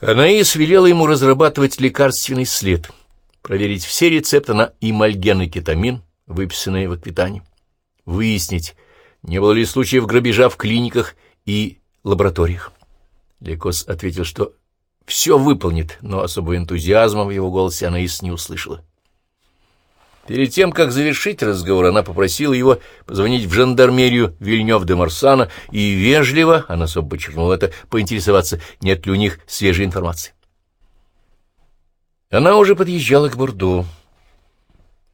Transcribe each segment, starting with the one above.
Анаис велела ему разрабатывать лекарственный след, проверить все рецепты на имальген и кетамин, выписанные в Аквитании, выяснить, не было ли случаев грабежа в клиниках и лабораториях. Лекос ответил, что все выполнит, но особого энтузиазма в его голосе Анаис не услышала. Перед тем, как завершить разговор, она попросила его позвонить в жандармерию Вильнёв-де-Марсана и вежливо, она особо подчеркнула это, поинтересоваться, нет ли у них свежей информации. Она уже подъезжала к Бордо.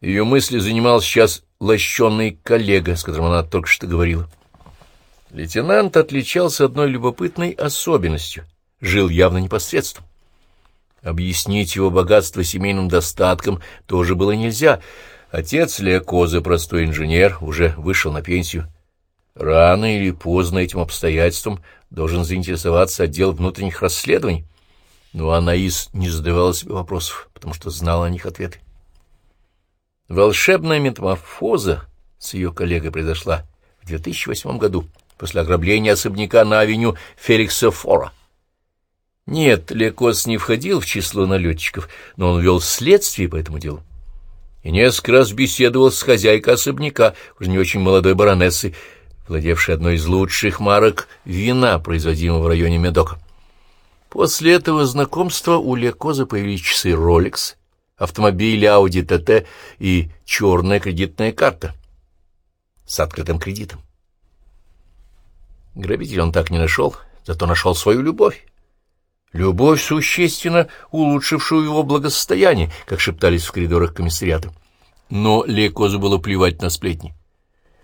Ее мысли занимал сейчас лощенный коллега, с которым она только что говорила. Лейтенант отличался одной любопытной особенностью, жил явно непосредством. Объяснить его богатство семейным достатком тоже было нельзя. Отец Леокоза, простой инженер, уже вышел на пенсию. Рано или поздно этим обстоятельством должен заинтересоваться отдел внутренних расследований. Но Анаис не задавала себе вопросов, потому что знала о них ответы. Волшебная метаморфоза с ее коллегой произошла в 2008 году, после ограбления особняка на авеню Феликса Фора. Нет, Лекос не входил в число налетчиков, но он вел следствие по этому делу. И несколько раз беседовал с хозяйкой особняка, уже не очень молодой баронессой, владевшей одной из лучших марок вина, производимого в районе Медока. После этого знакомства у Лекоза появились часы Rolex, автомобили Audi TT и черная кредитная карта с открытым кредитом. Грабитель он так не нашел, зато нашел свою любовь. Любовь, существенно улучшившую его благосостояние, как шептались в коридорах комиссариата. Но Лекозу было плевать на сплетни.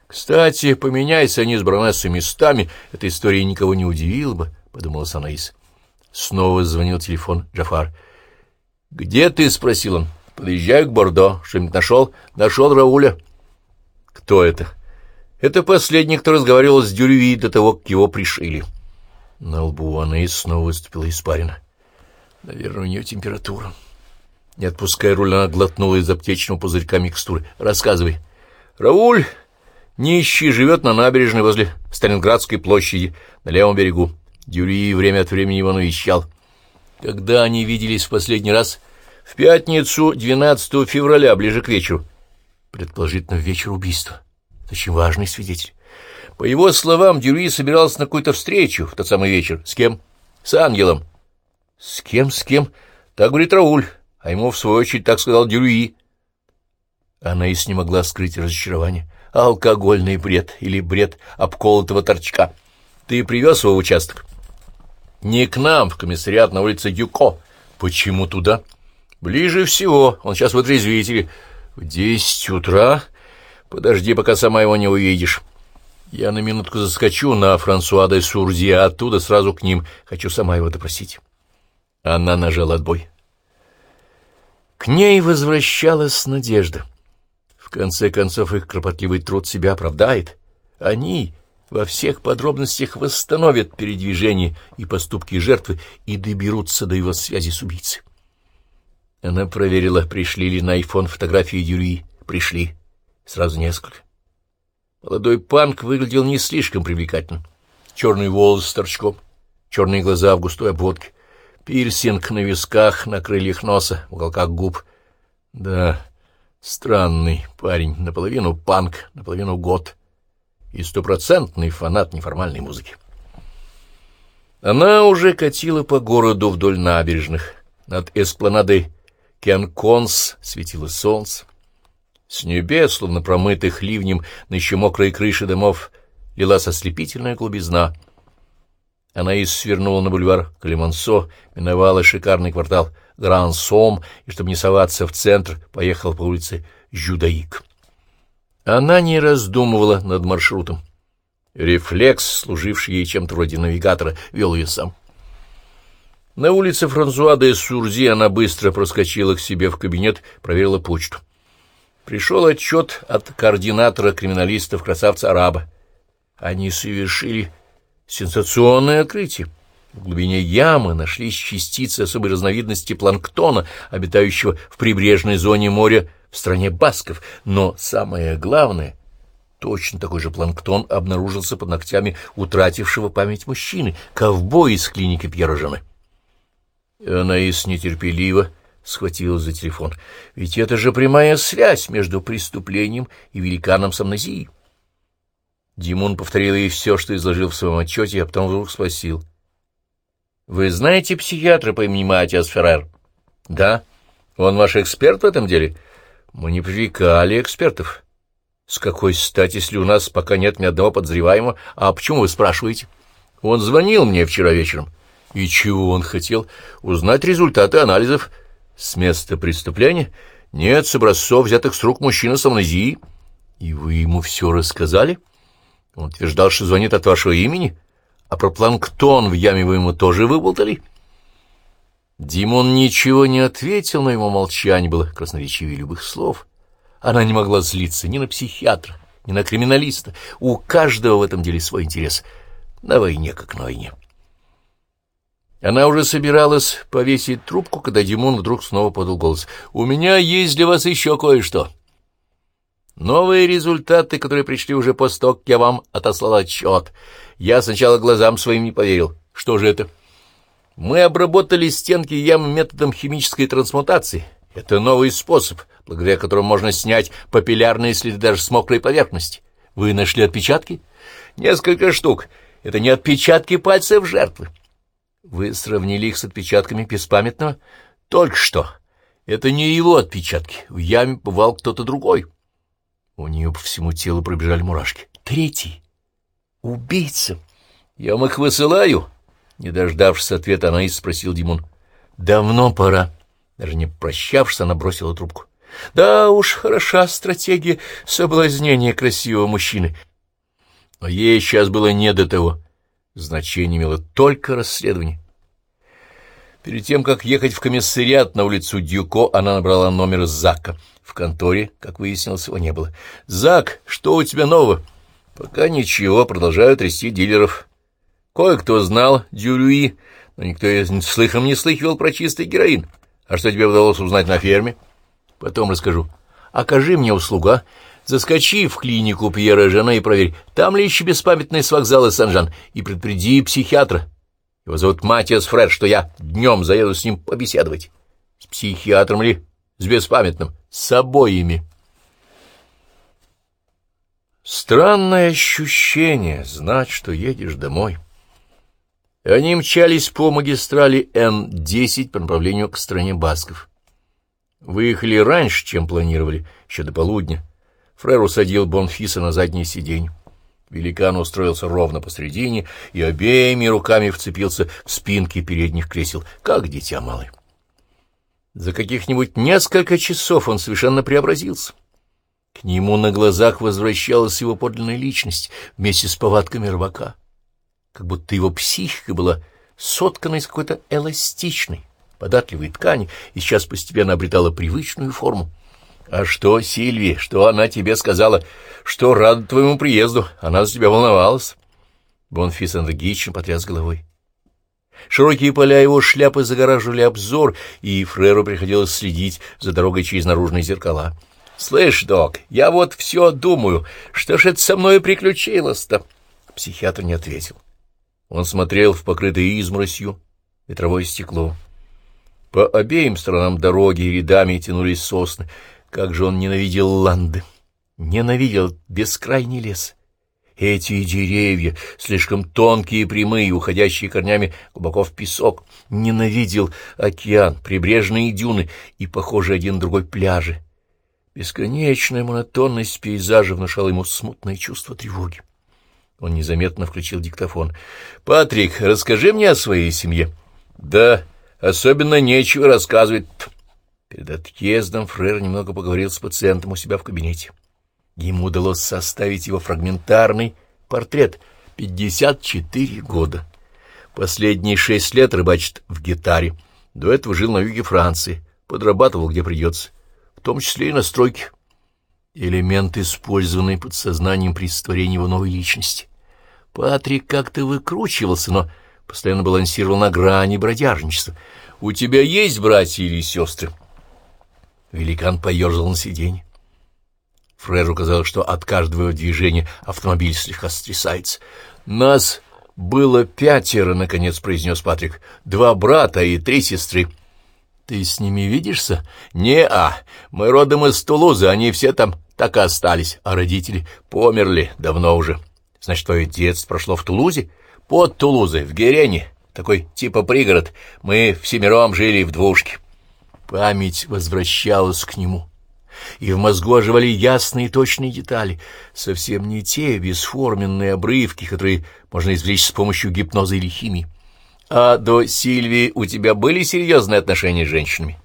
Кстати, поменяйся они с баронессой местами, эта история никого не удивила бы, — подумала Санаис. Снова звонил телефон Джафар. — Где ты? — спросил он. — Подъезжаю к Бордо. Что-нибудь нашел? — Нашел Рауля. — Кто это? — Это последний, кто разговаривал с Дюрюи до того, как его пришили. — на лбу Анны снова выступила испарина. Наверное, у нее температура. Не отпуская руль, она глотнула из аптечного пузырька микстуры. Рассказывай. Рауль, нищий, живет на набережной возле Сталинградской площади, на левом берегу. Дюрий время от времени его навещал. Когда они виделись в последний раз? В пятницу, 12 февраля, ближе к вечеру. Предположительно, в вечер убийства. Это очень важный свидетель. По его словам, Дюри собирался на какую-то встречу в тот самый вечер. С кем? С ангелом. С кем, с кем? Так говорит Рауль, а ему, в свою очередь, так сказал Дюри. Она и не могла скрыть разочарование. Алкогольный бред или бред обколотого торчка. Ты привез его в участок? Не к нам, в комиссариат на улице Дюко. Почему туда? Ближе всего. Он сейчас в отрезвителе. В десять утра? Подожди, пока сама его не увидишь. Я на минутку заскочу на Франсуа де Сурди, а оттуда сразу к ним. Хочу сама его допросить. Она нажала отбой. К ней возвращалась надежда. В конце концов, их кропотливый труд себя оправдает. Они во всех подробностях восстановят передвижение и поступки жертвы и доберутся до его связи с убийцей. Она проверила, пришли ли на айфон фотографии Юрии. Пришли. Сразу несколько. Молодой панк выглядел не слишком привлекательно. Черный волос с торчком, черные глаза в густой обводке, пирсинг на висках, на крыльях носа, в уголках губ. Да, странный парень, наполовину панк, наполовину год и стопроцентный фанат неформальной музыки. Она уже катила по городу вдоль набережных. Над эспланадой Кенконс светило солнце. С небес, словно промытых ливнем на еще мокрой крыше домов, лилась ослепительная глубизна. И свернула на бульвар Клемансо, миновала шикарный квартал Гран-Сом и, чтобы не соваться в центр, поехала по улице Жюдаик. Она не раздумывала над маршрутом. Рефлекс, служивший ей чем-то вроде навигатора, вел ее сам. На улице Франсуа де Сурзи она быстро проскочила к себе в кабинет, проверила почту пришел отчет от координатора криминалистов красавца-араба. Они совершили сенсационное открытие. В глубине ямы нашлись частицы особой разновидности планктона, обитающего в прибрежной зоне моря в стране Басков. Но самое главное, точно такой же планктон обнаружился под ногтями утратившего память мужчины, ковбоя из клиники Пьера Жены. Анаис нетерпеливо схватилась за телефон. Ведь это же прямая связь между преступлением и великаном с амнезией. Димон повторил ей все, что изложил в своем отчете, а потом вдруг спросил. — Вы знаете психиатра по имени Матиас Феррер? — Да. Он ваш эксперт в этом деле? — Мы не привлекали экспертов. — С какой стати, если у нас пока нет ни одного подозреваемого? А почему вы спрашиваете? — Он звонил мне вчера вечером. — И чего он хотел? — Узнать результаты анализов. — С места преступления? — Нет, с образцов, взятых с рук мужчины с амнезией. — И вы ему все рассказали? — он утверждал, что звонит от вашего имени, а про планктон в яме вы ему тоже выболтали. Димон ничего не ответил, но его молчание было красноречивее любых слов. Она не могла злиться ни на психиатра, ни на криминалиста. У каждого в этом деле свой интерес. На войне как на войне. Она уже собиралась повесить трубку, когда Димон вдруг снова подал голос. «У меня есть для вас еще кое-что». Новые результаты, которые пришли уже как я вам отослал отчет. Я сначала глазам своим не поверил. Что же это? Мы обработали стенки ямы методом химической трансмутации. Это новый способ, благодаря которому можно снять папиллярные следы даже с мокрой поверхности. Вы нашли отпечатки? Несколько штук. Это не отпечатки пальцев жертвы. Вы сравнили их с отпечатками беспамятного? Только что. Это не его отпечатки. В яме бывал кто-то другой. У нее по всему телу пробежали мурашки. Третий. Убийца. Я вам их высылаю? Не дождавшись ответа, она и спросил Димон. Давно пора. Даже не прощавшись, она бросила трубку. Да уж, хороша стратегия соблазнения красивого мужчины. Но ей сейчас было не до того. Значение имело только расследование. Перед тем, как ехать в комиссариат на улицу Дюко, она набрала номер Зака. В конторе, как выяснилось, его не было. «Зак, что у тебя нового?» «Пока ничего, продолжаю трясти дилеров. Кое-кто знал Дюрюи, но никто из слыхом не слыхивал про чистый героин. А что тебе удалось узнать на ферме?» «Потом расскажу. Окажи мне услуга. Заскочи в клинику Пьера Жена и проверь, там ли еще беспамятный с вокзала Сан-Жан, и предупреди психиатра. Его зовут Матиас Фред, что я днем заеду с ним побеседовать. С психиатром ли? С беспамятным? С обоими. Странное ощущение знать, что едешь домой. Они мчались по магистрали Н-10 по направлению к стране Басков. Выехали раньше, чем планировали, еще до полудня. Фрер усадил Бонфиса на заднее сиденье. Великан устроился ровно посредине и обеими руками вцепился в спинки передних кресел, как дитя малое. За каких-нибудь несколько часов он совершенно преобразился. К нему на глазах возвращалась его подлинная личность вместе с повадками рыбака, как будто его психика была соткана из какой-то эластичной, податливой ткани и сейчас постепенно обретала привычную форму. «А что, Сильви, что она тебе сказала? Что рада твоему приезду? Она за тебя волновалась?» Бонфис энергично потряс головой. Широкие поля его шляпы загораживали обзор, и Фреру приходилось следить за дорогой через наружные зеркала. «Слышь, док, я вот все думаю, что ж это со мной приключилось-то?» Психиатр не ответил. Он смотрел в покрытое изморосью ветровое стекло. По обеим сторонам дороги рядами тянулись сосны. Как же он ненавидел ланды! Ненавидел бескрайний лес! Эти деревья, слишком тонкие и прямые, уходящие корнями глубоко в песок, ненавидел океан, прибрежные дюны и, похожие один на другой, пляжи. Бесконечная монотонность пейзажа внушала ему смутное чувство тревоги. Он незаметно включил диктофон. «Патрик, расскажи мне о своей семье». «Да, особенно нечего рассказывать». Перед отъездом Фрер немного поговорил с пациентом у себя в кабинете. Ему удалось составить его фрагментарный портрет. 54 года. Последние шесть лет рыбачит в гитаре. До этого жил на юге Франции, подрабатывал где придется, в том числе и на стройке. Элемент, использованный подсознанием при сотворении его новой личности. Патрик как-то выкручивался, но постоянно балансировал на грани бродяжничества. «У тебя есть братья или сестры?» Великан поерзал на сиденье. Фреру казалось, что от каждого движения автомобиль слегка стрясается. «Нас «Было пятеро», — наконец произнес Патрик. «Два брата и три сестры». «Ты с ними видишься?» «Не-а. Мы родом из Тулузы, они все там так и остались, а родители померли давно уже». «Значит, твое детство прошло в Тулузе?» «Под Тулузой, в Герене, такой типа пригород. Мы всемиром жили в двушке». Память возвращалась к нему и в мозгу оживали ясные и точные детали, совсем не те бесформенные обрывки, которые можно извлечь с помощью гипноза или химии. «А до Сильвии у тебя были серьезные отношения с женщинами?»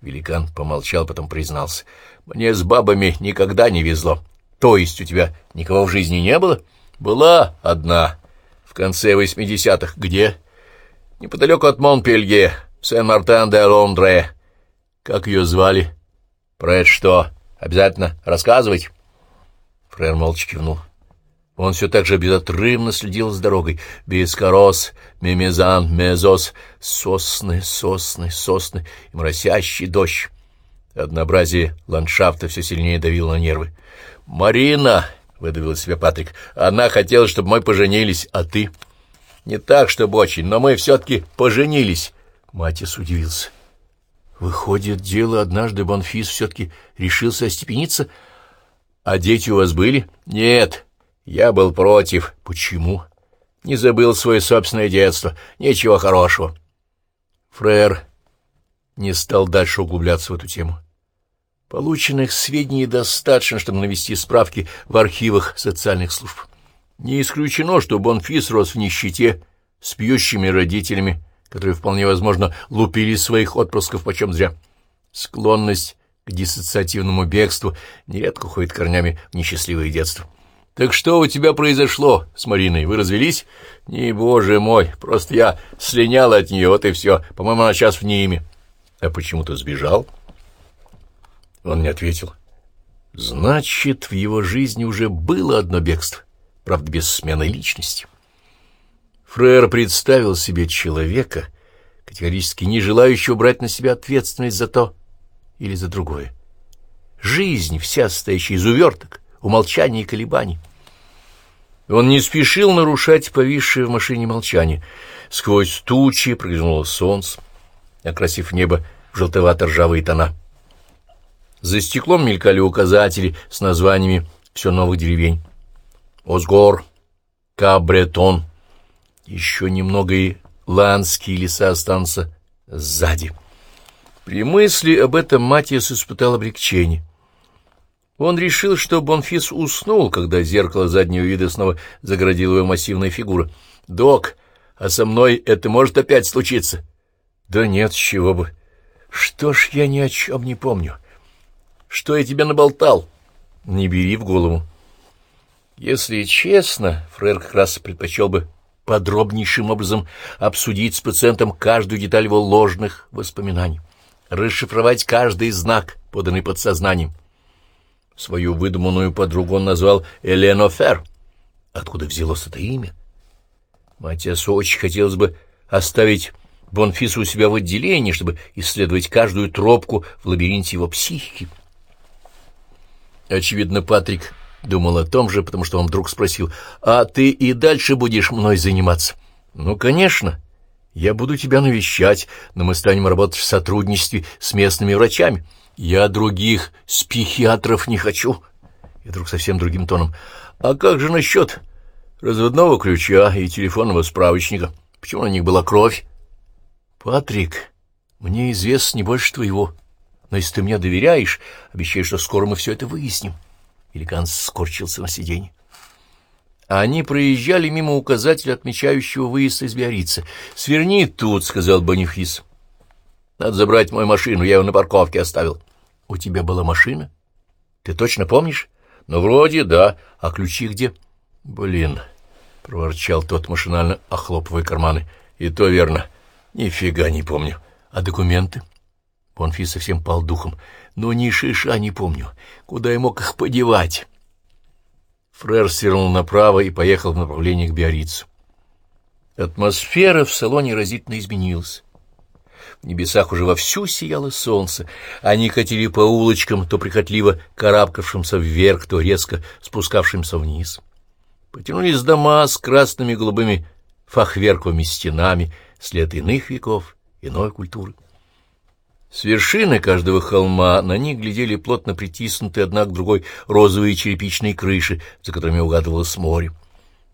Великан помолчал, потом признался. «Мне с бабами никогда не везло. То есть у тебя никого в жизни не было?» «Была одна. В конце восьмидесятых. Где?» «Неподалеку от Монпелье, Сен-Мартен-де-Лондре». «Как ее звали?» «Про это что? Обязательно рассказывать?» Фрер молча кивнул. Он все так же безотрывно следил за дорогой. Бескорос, мимезан, мезос, сосны, сосны, сосны и моросящий дождь. Однообразие ландшафта все сильнее давило на нервы. «Марина!» — выдавил из себя Патрик. «Она хотела, чтобы мы поженились, а ты?» «Не так, чтобы очень, но мы все-таки поженились!» Матис удивился. Выходит, дело однажды Бонфис все-таки решился остепениться. А дети у вас были? Нет, я был против. Почему? Не забыл свое собственное детство. Ничего хорошего. Фрер не стал дальше углубляться в эту тему. Полученных сведений достаточно, чтобы навести справки в архивах социальных служб. Не исключено, что Бонфис рос в нищете, с пьющими родителями, которые, вполне возможно, лупили своих отпрысков почем зря. Склонность к диссоциативному бегству нередко уходит корнями в несчастливое детство. «Так что у тебя произошло с Мариной? Вы развелись?» «Не, боже мой, просто я слинял от нее, вот и все. По-моему, она сейчас в Ниме». «А почему ты сбежал?» Он не ответил. «Значит, в его жизни уже было одно бегство, правда, без смены личности». Фрейр представил себе человека, категорически не желающего брать на себя ответственность за то или за другое. Жизнь вся состоящая из уверток, умолчаний и колебаний. Он не спешил нарушать повисшее в машине молчание. Сквозь тучи прыгнуло солнце, окрасив небо в желтовато-ржавые тона. За стеклом мелькали указатели с названиями все новых деревень. Озгор, Кабретон, еще немного и ланские леса останутся сзади. При мысли об этом Матиас испытал облегчение. Он решил, что Бонфис уснул, когда зеркало заднего вида снова заградила его массивная фигура. «Док, а со мной это может опять случиться?» «Да нет, с чего бы. Что ж я ни о чем не помню. Что я тебе наболтал?» «Не бери в голову». Если честно, Фрер как раз предпочел бы подробнейшим образом обсудить с пациентом каждую деталь его ложных воспоминаний, расшифровать каждый знак, поданный подсознанием. Свою выдуманную подругу он назвал Элено Фер. Откуда взялось это имя? Матиасу очень хотелось бы оставить Бонфису у себя в отделении, чтобы исследовать каждую тропку в лабиринте его психики. Очевидно, Патрик Думал о том же, потому что он вдруг спросил, «А ты и дальше будешь мной заниматься?» «Ну, конечно. Я буду тебя навещать, но мы станем работать в сотрудничестве с местными врачами. Я других с психиатров не хочу». И вдруг совсем другим тоном, «А как же насчет разводного ключа и телефонного справочника? Почему на них была кровь?» «Патрик, мне известно не больше твоего, но если ты мне доверяешь, обещаю, что скоро мы все это выясним». Великан скорчился на сиденье. Они проезжали мимо указателя, отмечающего выезд из Биорица. «Сверни тут», — сказал Бонифис. «Надо забрать мою машину, я ее на парковке оставил». «У тебя была машина? Ты точно помнишь?» «Ну, вроде, да. А ключи где?» «Блин», — проворчал тот, машинально охлопывая карманы. «И то верно. Нифига не помню. А документы?» Бонфис совсем пал духом но ни шиша не помню, куда я мог их подевать. Фрер свернул направо и поехал в направлении к Биаррицу. Атмосфера в салоне разительно изменилась. В небесах уже вовсю сияло солнце. Они катили по улочкам, то прихотливо карабкавшимся вверх, то резко спускавшимся вниз. потянулись дома с красными голубыми фахверковыми стенами, след иных веков, иной культуры. С вершины каждого холма на них глядели плотно притиснутые одна к другой розовые черепичные крыши, за которыми угадывалось море.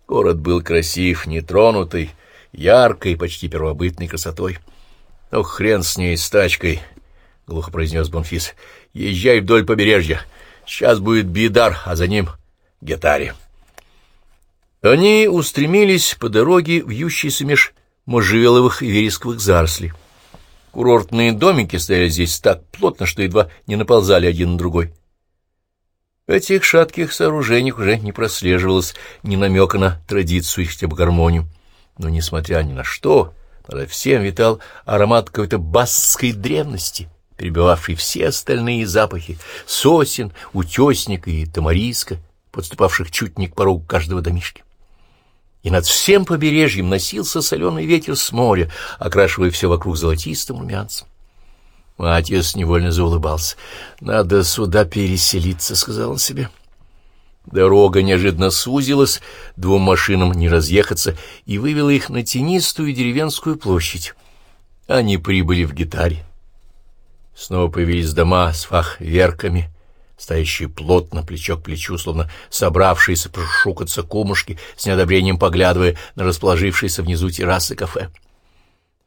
Город был красив, нетронутый, яркой, почти первобытной красотой. — Ох, хрен с ней, с тачкой! — глухо произнес Бонфис. — Езжай вдоль побережья. Сейчас будет Бидар, а за ним Гетари. Они устремились по дороге, вьющейся меж можжевеловых и вересковых зарослей. Курортные домики стояли здесь так плотно, что едва не наползали один на другой. В этих шатких сооружениях уже не прослеживалось ни намека на традицию и хотя бы гармонию. Но, несмотря ни на что, над всем витал аромат какой-то басской древности, перебивавший все остальные запахи — сосен, утесника и тамариска, подступавших чуть не к порогу каждого домишки и над всем побережьем носился соленый ветер с моря, окрашивая все вокруг золотистым румянцем. Матиас невольно заулыбался. «Надо сюда переселиться», — сказал он себе. Дорога неожиданно сузилась, двум машинам не разъехаться, и вывела их на тенистую деревенскую площадь. Они прибыли в гитаре. Снова появились дома с фахверками, стоящие плотно, плечо к плечу, словно собравшиеся прошукаться кумушки, с неодобрением поглядывая на расположившиеся внизу террасы кафе.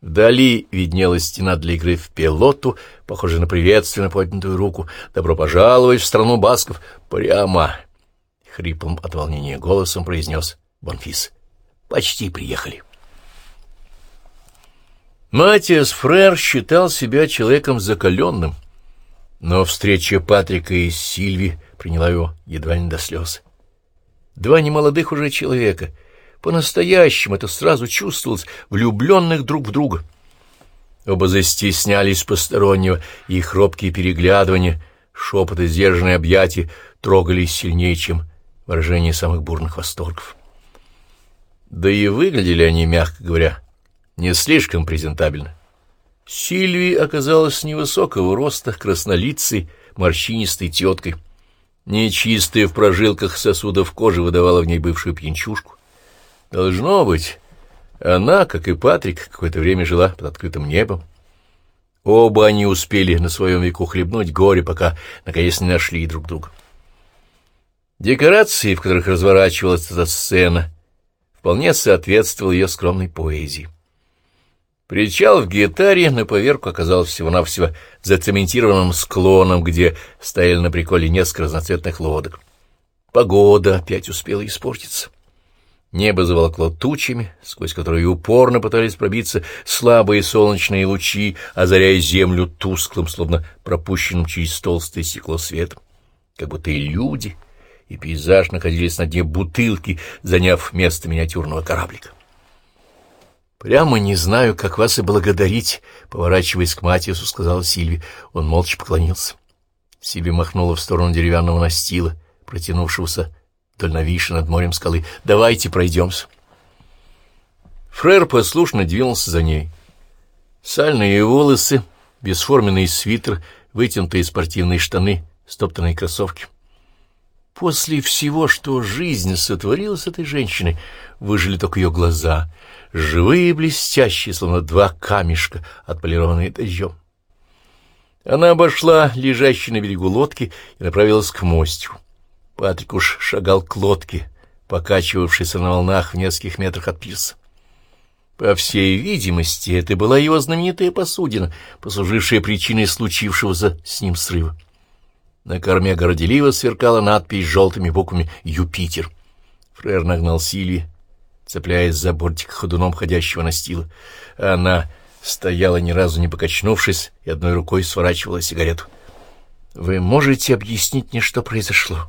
Вдали виднелась стена для игры в пилоту, похожая на приветственно поднятую руку. «Добро пожаловать в страну басков!» «Прямо!» — хриплым от волнения голосом произнес Бонфис. «Почти приехали». Матиас Фрер считал себя человеком закаленным — но встреча Патрика и Сильви приняла его едва не до слез. Два немолодых уже человека, по-настоящему это сразу чувствовалось, влюбленных друг в друга. Оба застеснялись постороннего, и их робкие переглядывания, шепот и сдержанные объятия трогались сильнее, чем выражение самых бурных восторгов. Да и выглядели они, мягко говоря, не слишком презентабельно. Сильвии оказалась невысокого роста, краснолицей, морщинистой теткой. Нечистая в прожилках сосудов кожи выдавала в ней бывшую пьянчушку. Должно быть, она, как и Патрик, какое-то время жила под открытым небом. Оба они успели на своем веку хлебнуть горе, пока, наконец, не нашли друг друга. Декорации, в которых разворачивалась эта сцена, вполне соответствовали ее скромной поэзии. Причал в гитаре на поверку оказался всего-навсего зацементированным склоном, где стояли на приколе несколько разноцветных лодок. Погода опять успела испортиться. Небо заволокло тучами, сквозь которые упорно пытались пробиться слабые солнечные лучи, озаряя землю тусклым, словно пропущенным через толстое стекло светом. Как будто и люди, и пейзаж находились на дне бутылки, заняв место миниатюрного кораблика. «Прямо не знаю, как вас и благодарить», — поворачиваясь к Матиасу, сказала Сильви. Он молча поклонился. Сильви махнула в сторону деревянного настила, протянувшегося вдоль над морем скалы. «Давайте пройдемся». Фрер послушно двинулся за ней. Сальные волосы, бесформенный свитер, вытянутые спортивные штаны, стоптанные кроссовки. После всего, что жизнь сотворила с этой женщиной, выжили только ее глаза — живые и блестящие, словно два камешка, отполированные дождем. Она обошла лежащий на берегу лодки и направилась к мостику. Патрик уж шагал к лодке, покачивавшейся на волнах в нескольких метрах от пирса. По всей видимости, это была его знаменитая посудина, послужившая причиной случившегося с ним срыва. На корме горделиво сверкала надпись с желтыми буквами «Юпитер». Фрер нагнал Сильви цепляясь за бортик ходуном ходящего настила. Она стояла ни разу не покачнувшись и одной рукой сворачивала сигарету. «Вы можете объяснить мне, что произошло?»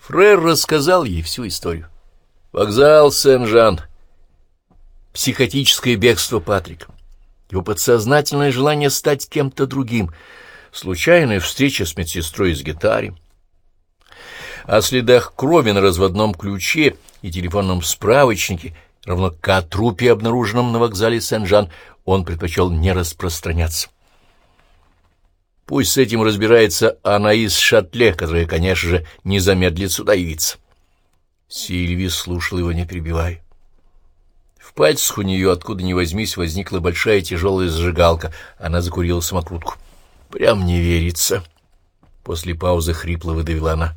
Фрер рассказал ей всю историю. Вокзал Сен-Жан, психотическое бегство Патрика, его подсознательное желание стать кем-то другим, случайная встреча с медсестрой из гитаре, о следах крови на разводном ключе и телефонном справочнике, равно как трупе, обнаруженном на вокзале Сен-Жан, он предпочел не распространяться. Пусть с этим разбирается Анаис Шатле, которая, конечно же, не замедлит сюда явиться. Сильви слушал его, не перебивая. В пальцах у нее, откуда ни возьмись, возникла большая тяжелая зажигалка. Она закурила самокрутку. «Прям не верится!» После паузы хрипло выдавила она.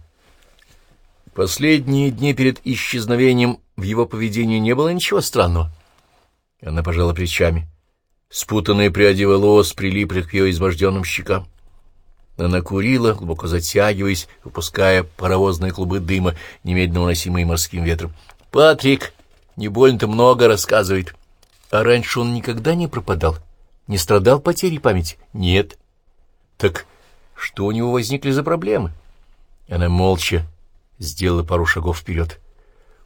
Последние дни перед исчезновением в его поведении не было ничего странного. Она пожала плечами. Спутанные пряди волос прилипли к ее изможденным щекам. Она курила, глубоко затягиваясь, выпуская паровозные клубы дыма, немедленно уносимые морским ветром. «Патрик не больно-то много рассказывает. А раньше он никогда не пропадал? Не страдал потерей памяти? Нет. Так что у него возникли за проблемы?» Она молча сделала пару шагов вперед.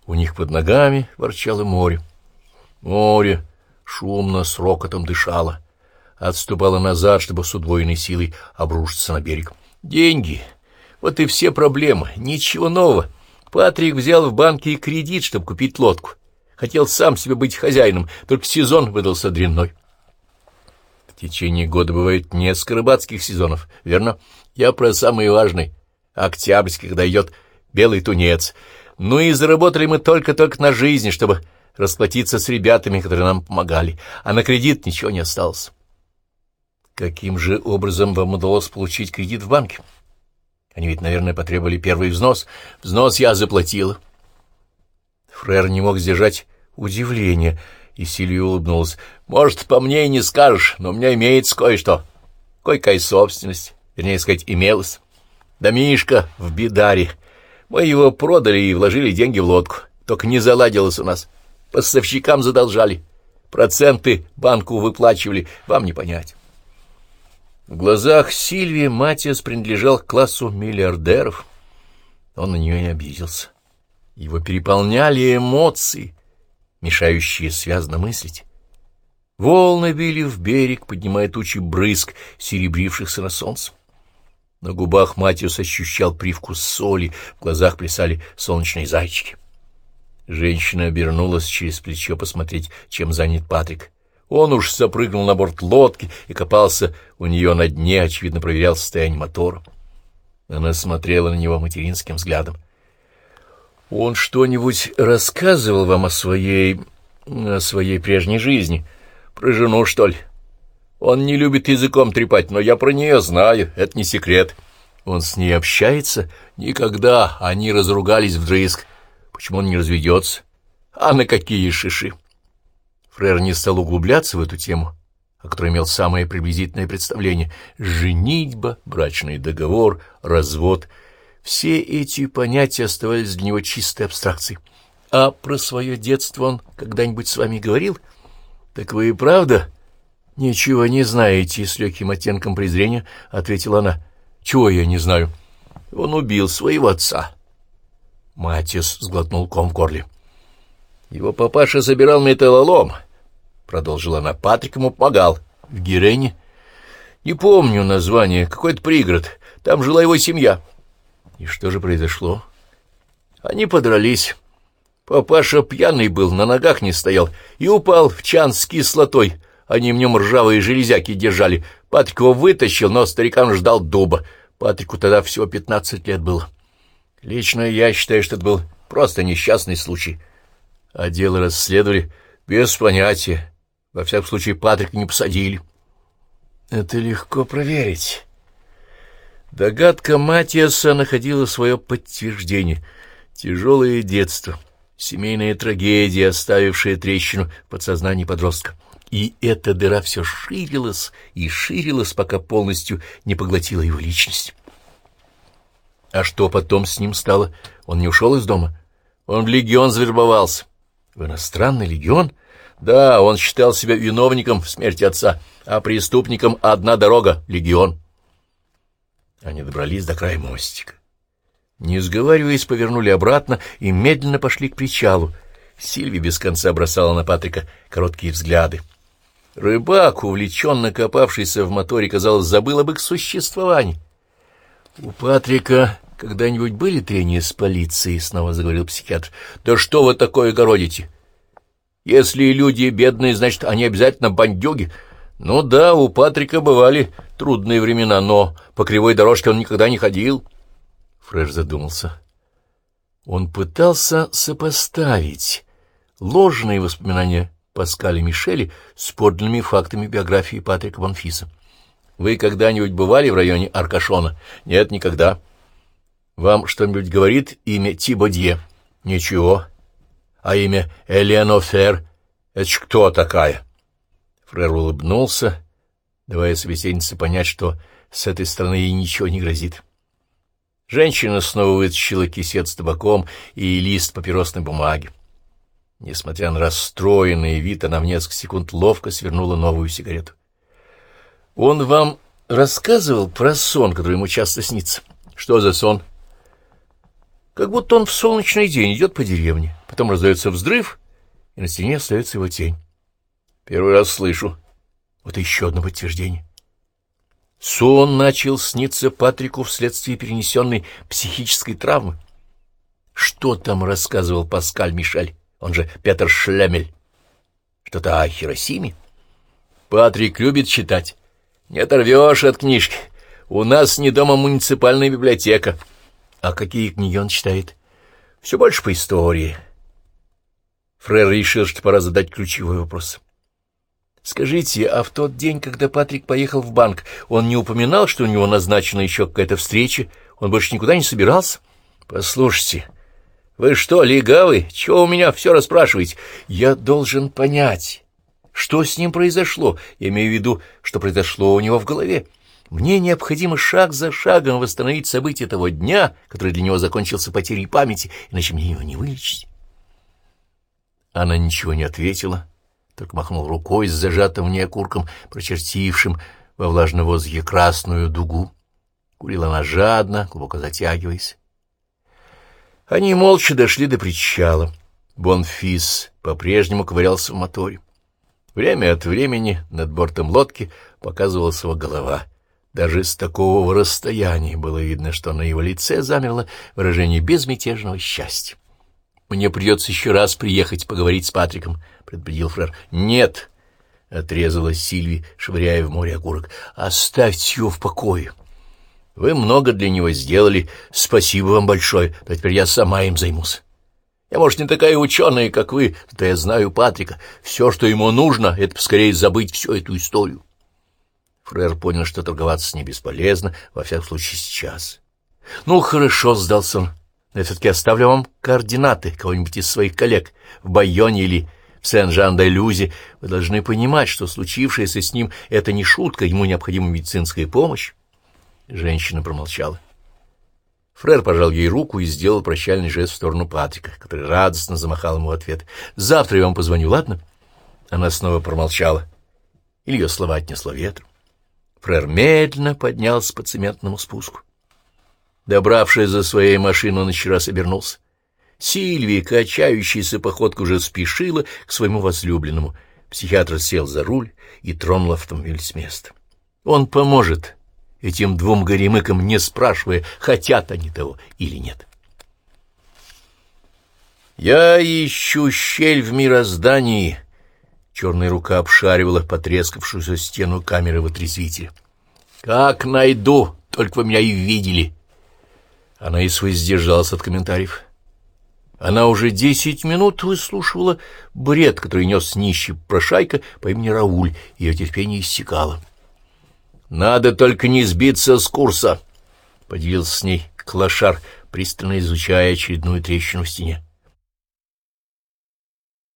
У них под ногами ворчало море. Море шумно, с рокотом дышало. Отступало назад, чтобы с удвоенной силой обрушиться на берег. Деньги. Вот и все проблемы. Ничего нового. Патрик взял в банке кредит, чтобы купить лодку. Хотел сам себе быть хозяином, только сезон выдался дрянной. В течение года бывает несколько рыбацких сезонов, верно? Я про самый важный. Октябрьский, когда идет белый тунец. Ну и заработали мы только-только на жизни, чтобы расплатиться с ребятами, которые нам помогали, а на кредит ничего не осталось. Каким же образом вам удалось получить кредит в банке? Они ведь, наверное, потребовали первый взнос. Взнос я заплатила. Фрер не мог сдержать удивление, и Сильвия улыбнулась. Может, по мне и не скажешь, но у меня имеется кое-что. Кое-какая собственность, вернее сказать, имелась. Домишка в Бидаре. Мы его продали и вложили деньги в лодку. Только не заладилось у нас. Поставщикам задолжали. Проценты банку выплачивали. Вам не понять. В глазах Сильвии Матиас принадлежал к классу миллиардеров. Он на нее не обиделся. Его переполняли эмоции, мешающие связно мыслить. Волны били в берег, поднимая тучи брызг, серебрившихся на солнце. На губах Матиус ощущал привкус соли, в глазах плясали солнечные зайчики. Женщина обернулась через плечо посмотреть, чем занят Патрик. Он уж запрыгнул на борт лодки и копался у нее на дне, очевидно, проверял состояние мотора. Она смотрела на него материнским взглядом. «Он что-нибудь рассказывал вам о своей... о своей прежней жизни? Про жену, что ли? Он не любит языком трепать, но я про нее знаю, это не секрет. Он с ней общается? Никогда. Они разругались вдрызг. Почему он не разведется? А на какие шиши?» Фрер не стал углубляться в эту тему, о которой имел самое приблизительное представление. Женитьба, брачный договор, развод — все эти понятия оставались для него чистой абстракцией. А про свое детство он когда-нибудь с вами говорил? Так вы и правда ничего не знаете, — с легким оттенком презрения ответила она. Чего я не знаю? Он убил своего отца. Матис сглотнул ком в горле. Его папаша забирал металлолом, — продолжила она. Патрик ему помогал. В Гирене? Не помню название, какой-то пригород. Там жила его семья. И что же произошло? Они подрались. Папаша пьяный был, на ногах не стоял, и упал в чан с кислотой. Они в нем ржавые железяки держали. Патрик его вытащил, но старикан ждал дуба. Патрику тогда всего пятнадцать лет было. Лично я считаю, что это был просто несчастный случай — а дело расследовали без понятия. Во всяком случае, Патрика не посадили. Это легко проверить. Догадка Матиаса находила свое подтверждение. Тяжелое детство, семейная трагедия, оставившая трещину в подсознании подростка. И эта дыра все ширилась и ширилась, пока полностью не поглотила его личность. А что потом с ним стало? Он не ушел из дома. Он в легион завербовался. В иностранный легион? Да, он считал себя виновником в смерти отца, а преступником одна дорога — легион. Они добрались до края мостика. Не сговариваясь, повернули обратно и медленно пошли к причалу. Сильви без конца бросала на Патрика короткие взгляды. Рыбак, увлеченно копавшийся в моторе, казалось, забыл об их существовании. У Патрика «Когда-нибудь были трения с полицией?» — снова заговорил психиатр. «Да что вы такое городите? Если люди бедные, значит, они обязательно бандюги. Ну да, у Патрика бывали трудные времена, но по кривой дорожке он никогда не ходил». Фреш задумался. Он пытался сопоставить ложные воспоминания Паскаля Мишели с подлинными фактами биографии Патрика Бонфиса. Вы когда-нибудь бывали в районе Аркашона? Нет, никогда. Вам что-нибудь говорит имя Тибодье? Ничего. А имя Элеонофер? Это ж кто такая? Фрер улыбнулся, давая собеседнице понять, что с этой стороны ей ничего не грозит. Женщина снова вытащила кисет с табаком и лист папиросной бумаги. Несмотря на расстроенный вид, она в несколько секунд ловко свернула новую сигарету. «Он вам рассказывал про сон, который ему часто снится? Что за сон?» «Как будто он в солнечный день идет по деревне, потом раздается взрыв, и на стене остается его тень. Первый раз слышу. Вот еще одно подтверждение. Сон начал сниться Патрику вследствие перенесенной психической травмы. Что там рассказывал Паскаль Мишель, он же Петр Шлемель? Что-то о Хиросиме? Патрик любит читать. Не оторвешь от книжки. У нас не дома муниципальная библиотека. А какие книги он читает? Все больше по истории. Фрер решил, что пора задать ключевой вопрос. Скажите, а в тот день, когда Патрик поехал в банк, он не упоминал, что у него назначена еще какая-то встреча? Он больше никуда не собирался? Послушайте, вы что, легавый? Чего у меня все расспрашиваете? Я должен понять, что с ним произошло. Я имею в виду, что произошло у него в голове. Мне необходимо шаг за шагом восстановить события того дня, который для него закончился потерей памяти, иначе мне его не вылечить. Она ничего не ответила, только махнул рукой с зажатым в ней окурком, прочертившим во влажном воздухе красную дугу. Курила она жадно, глубоко затягиваясь. Они молча дошли до причала. Бонфис по-прежнему ковырялся в моторе. Время от времени над бортом лодки показывалась его голова. Даже с такого расстояния было видно, что на его лице замерло выражение безмятежного счастья. «Мне придется еще раз приехать поговорить с Патриком», — предупредил Фрер. «Нет», — отрезала Сильви, швыряя в море окурок, — «оставьте его в покое. Вы много для него сделали, спасибо вам большое, но теперь я сама им займусь. Я, может, не такая ученая, как вы, но я знаю Патрика. Все, что ему нужно, — это поскорее забыть всю эту историю». Фрер понял, что торговаться с ней бесполезно, во всяком случае сейчас. «Ну, хорошо», — сдался он. Я все-таки оставлю вам координаты кого-нибудь из своих коллег в Байоне или в Сен-Жан-де-Люзе. Вы должны понимать, что случившееся с ним — это не шутка, ему необходима медицинская помощь. Женщина промолчала. Фрер пожал ей руку и сделал прощальный жест в сторону Патрика, который радостно замахал ему ответ. «Завтра я вам позвоню, ладно?» Она снова промолчала. Или ее слова отнесло ветру. Фрер медленно поднялся по цементному спуску. Добравшись за своей машиной, он еще раз обернулся. Сильвия, качающаяся походка, уже спешила к своему возлюбленному. Психиатр сел за руль и тронул автомобиль с места. Он поможет этим двум горемыкам, не спрашивая, хотят они того или нет. «Я ищу щель в мироздании», — черная рука обшаривала потрескавшуюся стену камеры вытрезвителя. «Как найду, только вы меня и видели». Она и свой сдержалась от комментариев. Она уже десять минут выслушивала бред, который нес нищий прошайка по имени Рауль, ее терпение иссякало. «Надо только не сбиться с курса», — поделился с ней клошар, пристально изучая очередную трещину в стене.